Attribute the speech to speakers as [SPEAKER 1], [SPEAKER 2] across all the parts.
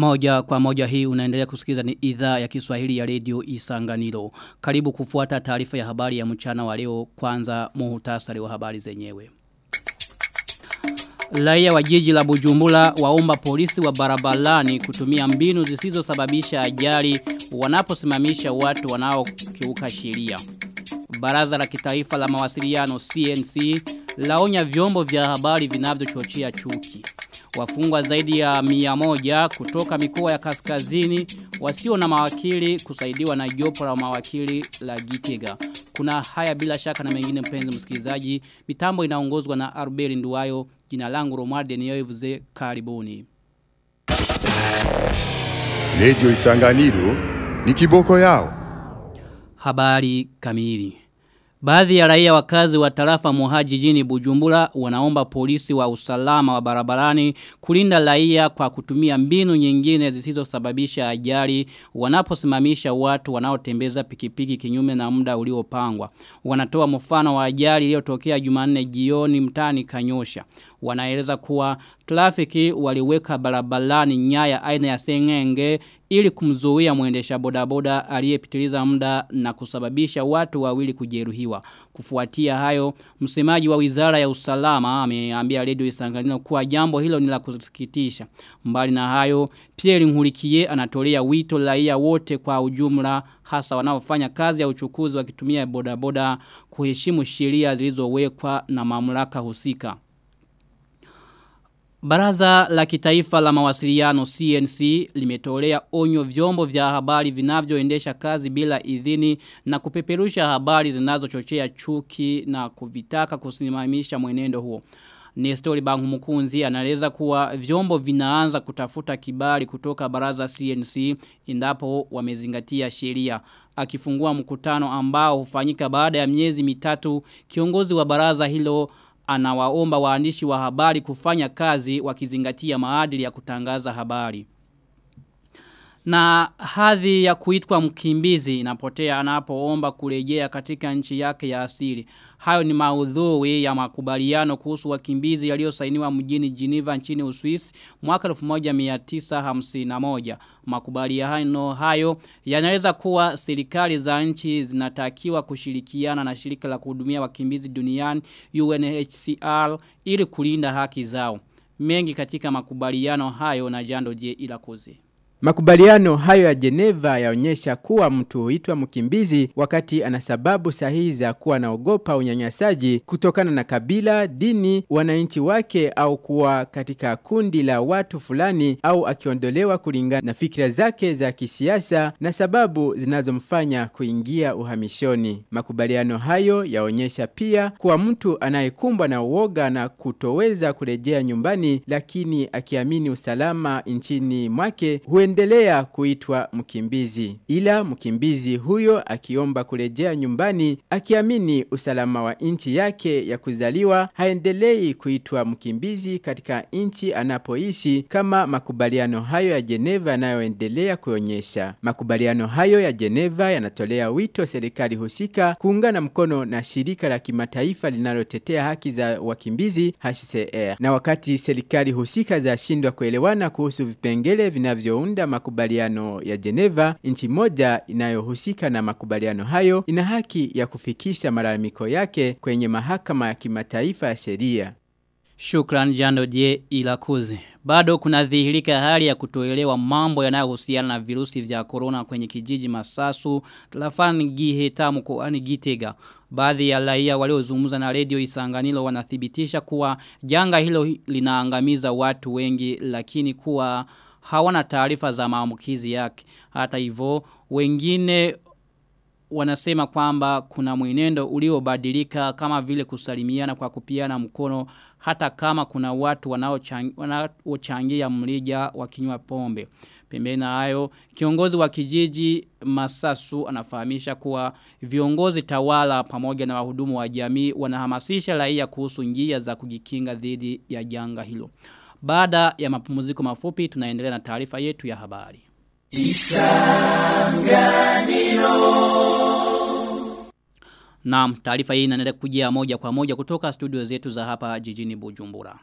[SPEAKER 1] Moja kwa moja hii unaendelea kusikiza ni idhaa ya Kiswahili ya Radio Isanganiro. Karibu kufuata taarifa ya habari ya mchana wa leo kwanza muhutasari wa habari zenyewe. Laia wa jiji la Bujumbura waomba polisi wa barabarani kutumia mbinu zisizosababisha ajali wanaposimamisha watu wanaokiuka sheria. Baraza la kitaifa la mawasiliano CNC laonya vyombo vya habari vinavyochochea chuki. Wafungwa zaidi ya mia moja kutoka mikoa ya kaskazini wasio na mawakili kusaidiwa na jopo la mawakili la Gitega. Kuna haya bila shaka na mengine mpenzi msikilizaji. Mitambo inaongozwa na Arbeli Nduwayo. Jina langu Romualde Niyoivuze karibuni.
[SPEAKER 2] Lejo Isanganiro ni kiboko yao.
[SPEAKER 1] Habari kamili. Baadhi ya raia wakazi wa tarafa Moha jijini Bujumbura wanaomba polisi wa usalama wa barabarani kulinda raia kwa kutumia mbinu nyingine zisizosababisha ajali wanaposimamisha watu wanaotembeza pikipiki kinyume na muda uliopangwa. Wanatoa mfano wa ajali iliyotokea Jumanne jioni mtani Kanyosha. Wanaeleza kuwa trafiki waliweka barabarani nyaya aina ya sengenge ili kumzuia mwendesha bodaboda aliyepitiliza muda na kusababisha watu wawili kujeruhiwa. Kufuatia hayo, msemaji wa Wizara ya Usalama ameambia Radio Isanganiro kuwa jambo hilo ni la kusikitisha. Mbali na hayo, Pierre Nkurikiye anatolea wito raia wote kwa ujumla hasa wanaofanya kazi ya uchukuzi wakitumia bodaboda kuheshimu sheria zilizowekwa na mamlaka husika. Baraza la kitaifa la mawasiliano CNC limetolea onyo vyombo vya habari vinavyoendesha kazi bila idhini na kupeperusha habari zinazochochea chuki na kuvitaka kusimamisha mwenendo huo. Nestori Bangu Mukunzi anaeleza kuwa vyombo vinaanza kutafuta kibali kutoka baraza CNC indapo wamezingatia sheria. Akifungua mkutano ambao hufanyika baada ya miezi mitatu, kiongozi wa baraza hilo anawaomba waandishi wa habari kufanya kazi wakizingatia maadili ya kutangaza habari. Na hadhi ya kuitwa mkimbizi inapotea anapoomba kurejea katika nchi yake ya asili. Hayo ni maudhui ya makubaliano kuhusu wakimbizi yaliyosainiwa mjini Geneva nchini Uswisi mwaka 1951. Makubaliano hayo yanaweza kuwa serikali za nchi zinatakiwa kushirikiana na shirika la kuhudumia wakimbizi duniani UNHCR ili kulinda haki zao. Mengi katika makubaliano hayo na jando je ilakoze.
[SPEAKER 3] Makubaliano hayo ya Geneva yaonyesha kuwa mtu huitwa mkimbizi wakati ana sababu sahihi za kuwa naogopa unyanyasaji kutokana na kabila, dini, wananchi wake au kuwa katika kundi la watu fulani au akiondolewa kulingana na fikra zake za kisiasa na sababu zinazomfanya kuingia uhamishoni. Makubaliano hayo yaonyesha pia kuwa mtu anayekumbwa na uoga na kutoweza kurejea nyumbani lakini akiamini usalama nchini mwake huenda kuendelea kuitwa mkimbizi. Ila mkimbizi huyo akiomba kurejea nyumbani akiamini usalama wa nchi yake ya kuzaliwa haendelei kuitwa mkimbizi katika nchi anapoishi kama makubaliano hayo ya Geneva yanayoendelea kuonyesha. Makubaliano hayo ya Geneva yanatolea wito serikali husika kuungana mkono na shirika la kimataifa linalotetea haki za wakimbizi HCR. Na wakati serikali husika za shindwa kuelewana kuhusu vipengele vinavyounda kuunda makubaliano ya Geneva, nchi moja inayohusika na makubaliano hayo ina haki ya kufikisha malalamiko yake kwenye mahakama ya kimataifa ya sheria.
[SPEAKER 1] Shukran jando je ilakuzi. Bado kuna dhihirika hali ya kutoelewa mambo yanayohusiana na virusi vya corona kwenye kijiji Masasu, Tlafani Giheta mkoani Gitega. Baadhi ya laia waliozungumza na redio Isanganilo wanathibitisha kuwa janga hilo linaangamiza watu wengi lakini kuwa hawana taarifa za maambukizi yake. Hata hivyo wengine wanasema kwamba kuna mwenendo uliobadilika kama vile kusalimiana kwa kupiana mkono hata kama kuna watu wanaochangia mlija wakinywa pombe. Pembeni na hayo, kiongozi wa kijiji Masasu anafahamisha kuwa viongozi tawala pamoja na wahudumu wa jamii wanahamasisha raia kuhusu njia za kujikinga dhidi ya janga hilo. Baada ya mapumziko mafupi tunaendelea na taarifa yetu ya habari. Isanganiro Naam, taarifa hii inaendelea kujia moja kwa moja kutoka studio zetu za hapa jijini Bujumbura.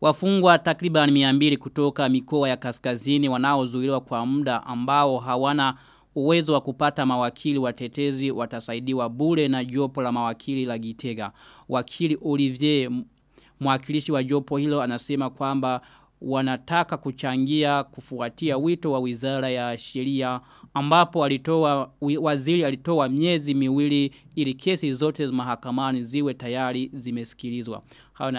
[SPEAKER 1] Wafungwa takriban 200 kutoka mikoa ya kaskazini wanaozuiliwa kwa muda ambao hawana uwezo wa kupata mawakili watetezi watasaidiwa bure na jopo la mawakili la Gitega. Wakili Olivier mwakilishi wa jopo hilo anasema kwamba wanataka kuchangia kufuatia wito wa wizara ya sheria ambapo alitoa waziri alitoa miezi miwili ili kesi zote mahakamani ziwe tayari zimesikilizwa. Hayo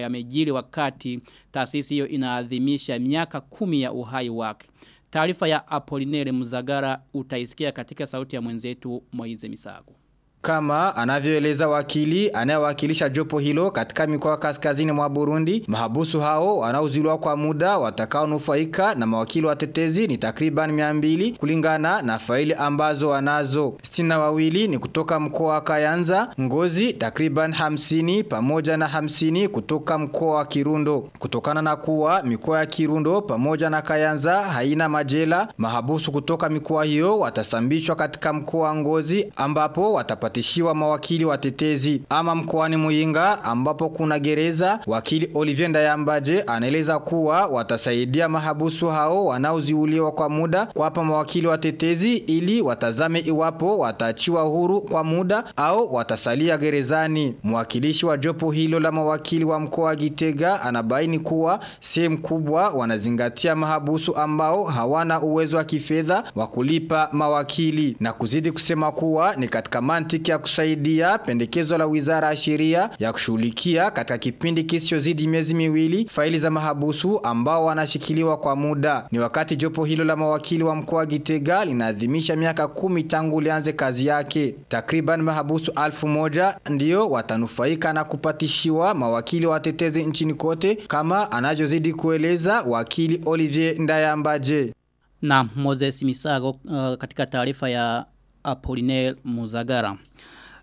[SPEAKER 1] yamejiri wakati taasisi hiyo inaadhimisha miaka kumi ya uhai wake. Taarifa ya Apolinere Mzagara utaisikia katika sauti ya mwenzetu Moize Misago.
[SPEAKER 4] Kama anavyoeleza wakili anayewakilisha jopo hilo katika mikoa kaskazini mwa Burundi, mahabusu hao wanaozuiliwa kwa muda watakaonufaika na mawakili watetezi ni takriban 200 kulingana na faili ambazo wanazo. Stina wawili ni kutoka mkoa wa Kayanza, Ngozi takriban 50 pamoja na 50 kutoka mkoa wa Kirundo. Kutokana na kuwa mikoa ya Kirundo pamoja na Kayanza haina majela, mahabusu kutoka mikoa hiyo watasambishwa katika mkoa wa Ngozi ambapo watapata kupatishiwa mawakili watetezi. Ama mkoani Muyinga ambapo kuna gereza, wakili Olivier Ndayambaje anaeleza kuwa watasaidia mahabusu hao wanaoziuliwa kwa muda kuwapa mawakili watetezi ili watazame iwapo wataachiwa huru kwa muda au watasalia gerezani. Mwakilishi wa jopo hilo la mawakili wa mkoa Gitega anabaini kuwa sehemu kubwa wanazingatia mahabusu ambao hawana uwezo wa kifedha wa kulipa mawakili na kuzidi kusema kuwa ni katika mantiki ya kusaidia pendekezo la wizara ya sheria ya kushughulikia katika kipindi kisichozidi miezi miwili faili za mahabusu ambao wanashikiliwa kwa muda. Ni wakati jopo hilo la mawakili wa mkoa Gitega linaadhimisha miaka kumi tangu lianze kazi yake. Takriban mahabusu alfu moja ndio watanufaika na kupatishiwa mawakili watetezi nchini kote kama anavyozidi kueleza wakili Olivier Ndayambaje.
[SPEAKER 1] Na Moses Misago uh, katika taarifa ya Apollinaire Muzagara.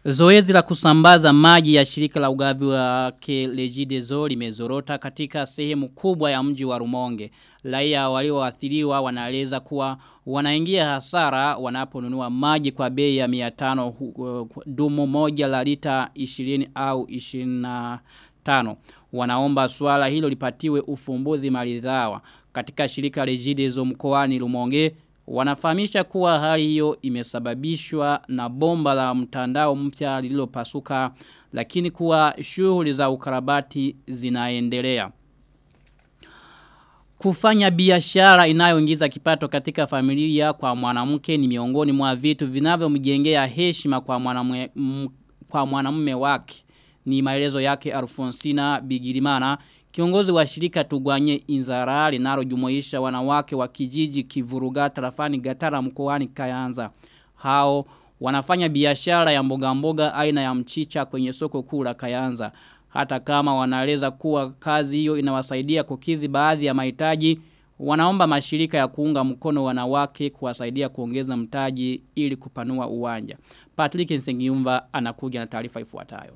[SPEAKER 1] Zoezi la kusambaza maji ya shirika la ugavi wa Kelejidezo limezorota katika sehemu kubwa ya mji wa Rumonge. Raia walioathiriwa wanaeleza kuwa wanaingia hasara wanaponunua maji kwa bei ya 500 dumu moja la lita 20 au 25. Wanaomba swala hilo lipatiwe ufumbuzi maridhawa. Katika shirika Regideso mkoani Rumonge Wanafahamisha kuwa hali hiyo imesababishwa na bomba la mtandao mpya lililopasuka lakini kuwa shughuli za ukarabati zinaendelea. Kufanya biashara inayoingiza kipato katika familia kwa mwanamke ni miongoni mwa vitu vinavyomjengea heshima kwa mwanamume kwa mwanamume wake. Ni maelezo yake Alfonsina Bigirimana Kiongozi wa shirika tugwanye inzara linalojumuisha wanawake wa kijiji kivuruga tarafani gatara mkoani kayanza. Hao wanafanya biashara ya mboga mboga aina ya mchicha kwenye soko kuu la kayanza. Hata kama wanaeleza kuwa kazi hiyo inawasaidia kukidhi baadhi ya mahitaji, wanaomba mashirika ya kuunga mkono wanawake kuwasaidia kuongeza mtaji ili kupanua uwanja. Patrick Nsengiumba anakuja na taarifa ifuatayo.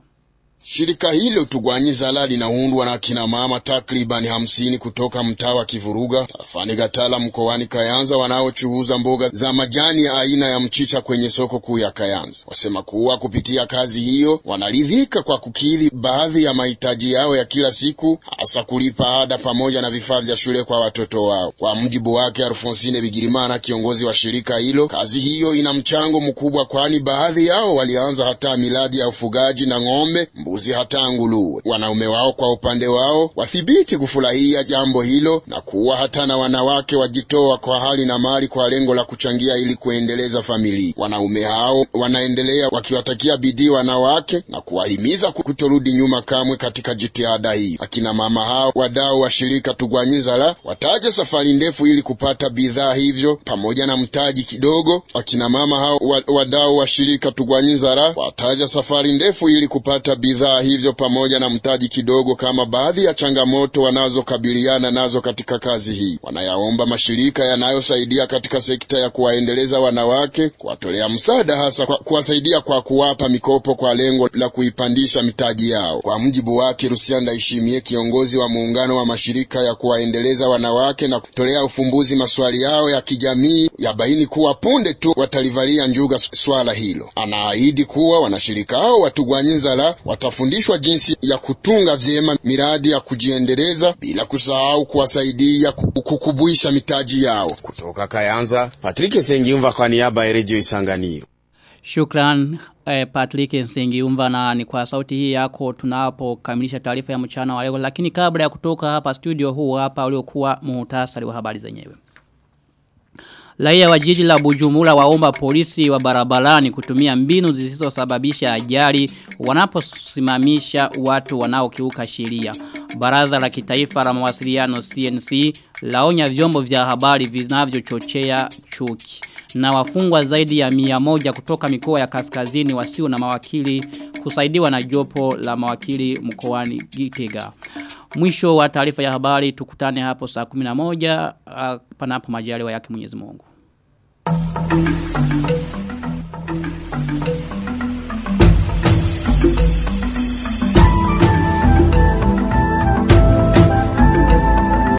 [SPEAKER 5] Shirika hilo Tugwanyi Zala linaundwa na kina mama takribani hamsini kutoka mtaa wa Kivuruga tarafani Gatala mkoani Kayanza wanaochuuza mboga za majani ya aina ya mchicha kwenye soko kuu ya Kayanza. Wasema kuwa kupitia kazi hiyo wanaridhika kwa kukidhi baadhi ya mahitaji yao ya kila siku, hasa kulipa ada pamoja na vifaa vya shule kwa watoto wao. Kwa mjibu wake Alfonsine Bigirimana, kiongozi wa shirika hilo, kazi hiyo ina mchango mkubwa, kwani baadhi yao walianza hata miradi ya ufugaji na ng'ombe mbuzi hata nguruwe. Wanaume wao kwa upande wao wathibiti kufurahia jambo hilo na kuwa hata na wanawake wajitoa kwa hali na mali kwa lengo la kuchangia ili kuendeleza familia. Wanaume hao wanaendelea wakiwatakia bidii wanawake na kuwahimiza kutorudi nyuma kamwe katika jitihada hii. Akina mama hao wadau wa shirika Tugwanyizala wataja safari ndefu ili kupata bidhaa hivyo pamoja na mtaji kidogo. Akina mama hao wadau wa shirika Tugwanyizala wataja safari ndefu ili kupata bidhaa bidhaa hivyo pamoja na mtaji kidogo kama baadhi ya changamoto wanazokabiliana nazo katika kazi hii. Wanayaomba mashirika yanayosaidia katika sekta ya kuwaendeleza wanawake kuwatolea msaada, hasa kuwasaidia kwa kuwapa mikopo kwa lengo la kuipandisha mitaji yao. Kwa mjibu wake Rusianda Ishimie, kiongozi wa muungano wa mashirika ya kuwaendeleza wanawake na kutolea ufumbuzi maswali yao ya kijamii, yabaini kuwa punde tu watalivalia njuga swala hilo. Anaahidi kuwa wanashirika hao watugwanyizala wata watafundishwa jinsi ya kutunga vyema miradi ya kujiendeleza bila kusahau kuwasaidia kukubuisha mitaji yao.
[SPEAKER 6] Kutoka Kayanza, Patrick Sengiumva kwa niaba ya Radio Isanganiro.
[SPEAKER 1] Shukran eh, Patrick Nsengiumva na ni kwa sauti hii yako tunapokamilisha taarifa ya mchana wa leo lakini kabla ya kutoka hapa studio huu hapa uliokuwa muhtasari wa habari zenyewe. Raia wa jiji la Bujumbura waomba polisi wa barabarani kutumia mbinu zisizosababisha ajali wanaposimamisha watu wanaokiuka sheria. Baraza la kitaifa la mawasiliano CNC laonya vyombo vya habari vinavyochochea chuki. Na wafungwa zaidi ya mia moja kutoka mikoa ya kaskazini wasio na mawakili kusaidiwa na jopo la mawakili mkoani Gitega. Mwisho wa taarifa ya habari tukutane hapo saa 11 uh, panapo majaliwa yake Mwenyezi Mungu. Thank you.